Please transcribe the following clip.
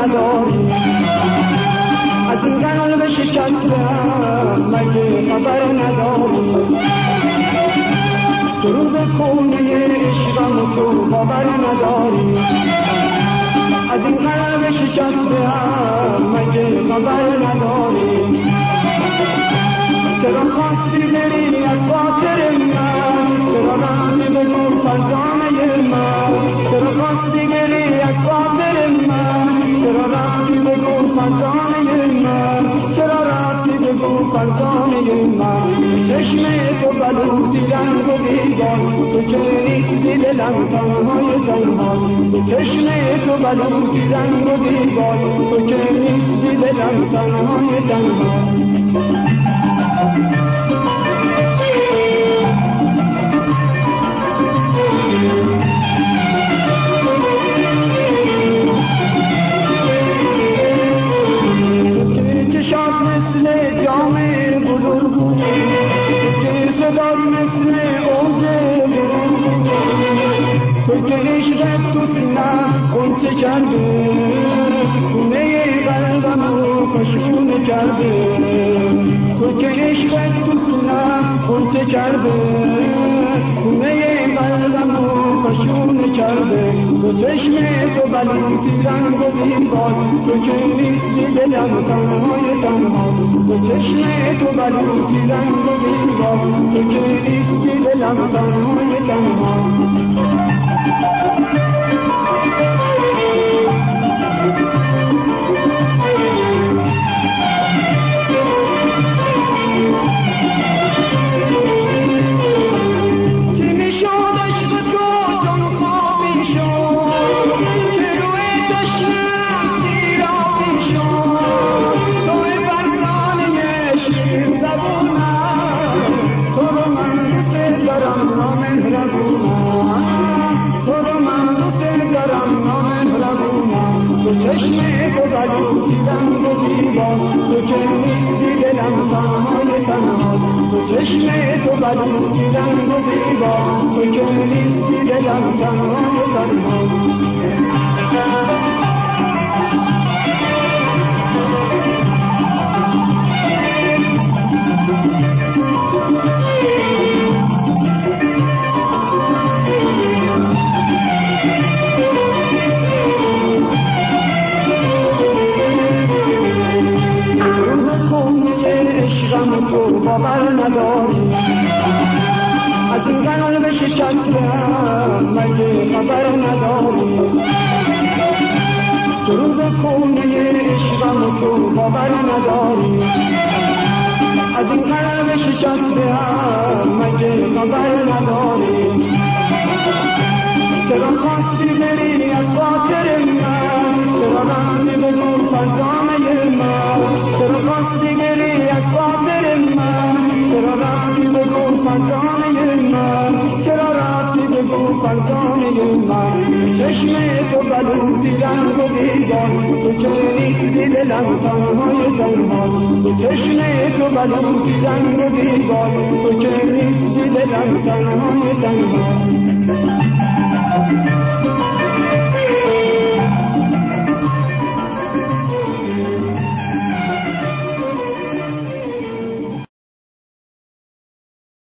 نداری از این قلب شکستم مگه خبر نداری درو به خونه عشقم تو خبر نداری از این قلب شکستم مگه خبر نداری چرا خواستی بری بلوزی رنگ و دیگر تو که نیستی دلم تنهای تنها چشم تو بلوزی رنگ و دیگر تو که نیستی دلم تنهای تنها کرده خونه قلبمو کشونه کرده تو که عشقت تو سونم خونچه کرده خونه قلبمو کشونه کرده تو چشم تو بلوتی رنگ و دیوار تو که نیستی دلم تنهای تنها. تو چشم تو بلوتی رنگ و دیوار تو که چشم تو بلو دیدم و دیوان تو که نیستی دلم تنهای تنها تو چشم تو بلو دیدم و دیوان تو که نیستی دلم باور نداری از این قلب شکستم مگه خبر نداری درود خونه عشقم تو باور نداری از این قلب شکستم مگه خبر نداری چرا خواستی بری از خاطر من چرا رفتی بگو فرزانه من چرا خواستی فرزانه من چرا رفتی بگو فرزانه من چشم تو بلوزی رنگ و دیگر تو که نیستی دلم تنهای تنها تو چشم تو بلوزی رنگ و دیگر تو که نیستی دلم تنهای تنها.